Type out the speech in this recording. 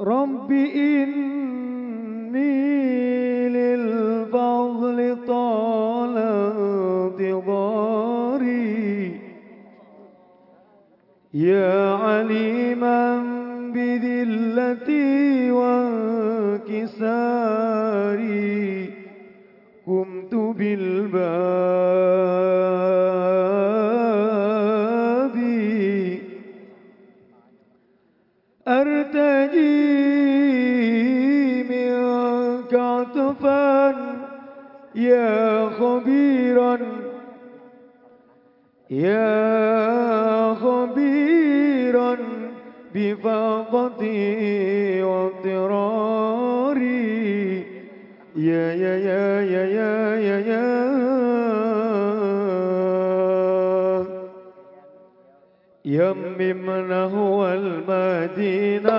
رب إني للفضل طال انتظاري. يا عليما بذلتي وانكساري. عطفا يا خبيرا يا خبيرا بفاقتي واضطراري. يا يا يا يا يا يا يا يمم نهو المدينة.